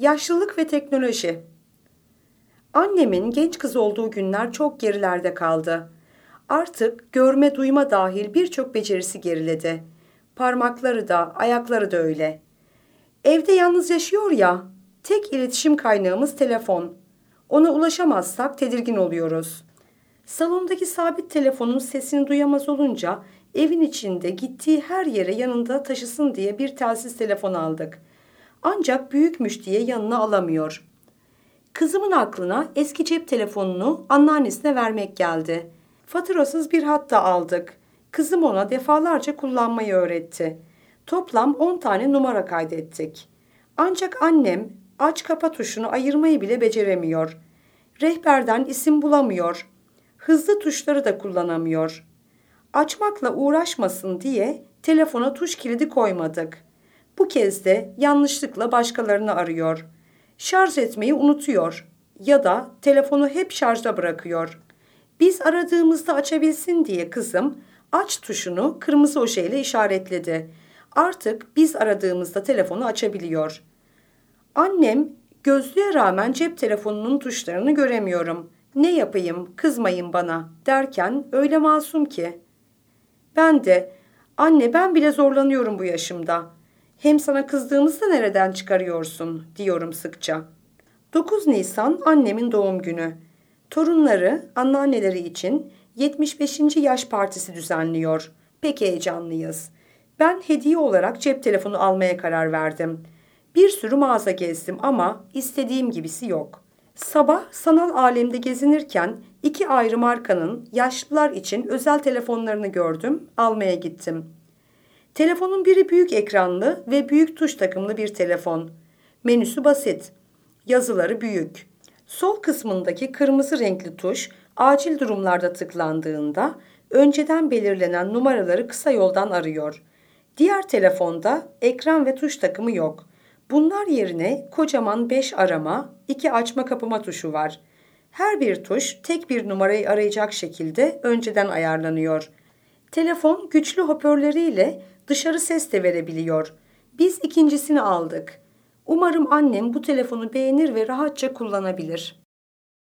Yaşlılık ve teknoloji. Annemin genç kız olduğu günler çok gerilerde kaldı. Artık görme duyma dahil birçok becerisi geriledi. Parmakları da, ayakları da öyle. Evde yalnız yaşıyor ya, tek iletişim kaynağımız telefon. Ona ulaşamazsak tedirgin oluyoruz. Salondaki sabit telefonun sesini duyamaz olunca evin içinde gittiği her yere yanında taşısın diye bir telsiz telefon aldık. Ancak büyükmüş diye yanına alamıyor. Kızımın aklına eski cep telefonunu anneannesine vermek geldi. Faturasız bir hat da aldık. Kızım ona defalarca kullanmayı öğretti. Toplam 10 tane numara kaydettik. Ancak annem aç kapa tuşunu ayırmayı bile beceremiyor. Rehberden isim bulamıyor. Hızlı tuşları da kullanamıyor. Açmakla uğraşmasın diye telefona tuş kilidi koymadık. Bu kez de yanlışlıkla başkalarını arıyor. Şarj etmeyi unutuyor ya da telefonu hep şarjda bırakıyor. Biz aradığımızda açabilsin diye kızım aç tuşunu kırmızı ojeyle işaretledi. Artık biz aradığımızda telefonu açabiliyor. Annem gözlüğe rağmen cep telefonunun tuşlarını göremiyorum. Ne yapayım kızmayın bana derken öyle masum ki. Ben de anne ben bile zorlanıyorum bu yaşımda. Hem sana kızdığımızda nereden çıkarıyorsun diyorum sıkça. 9 Nisan annemin doğum günü. Torunları, anneanneleri için 75. yaş partisi düzenliyor. Pek heyecanlıyız. Ben hediye olarak cep telefonu almaya karar verdim. Bir sürü mağaza gezdim ama istediğim gibisi yok. Sabah sanal alemde gezinirken iki ayrı markanın yaşlılar için özel telefonlarını gördüm, almaya gittim. Telefonun biri büyük ekranlı ve büyük tuş takımlı bir telefon. Menüsü basit. Yazıları büyük. Sol kısmındaki kırmızı renkli tuş acil durumlarda tıklandığında önceden belirlenen numaraları kısa yoldan arıyor. Diğer telefonda ekran ve tuş takımı yok. Bunlar yerine kocaman 5 arama, 2 açma kapama tuşu var. Her bir tuş tek bir numarayı arayacak şekilde önceden ayarlanıyor. Telefon güçlü hoparlörleriyle dışarı ses de verebiliyor. Biz ikincisini aldık. Umarım annem bu telefonu beğenir ve rahatça kullanabilir.''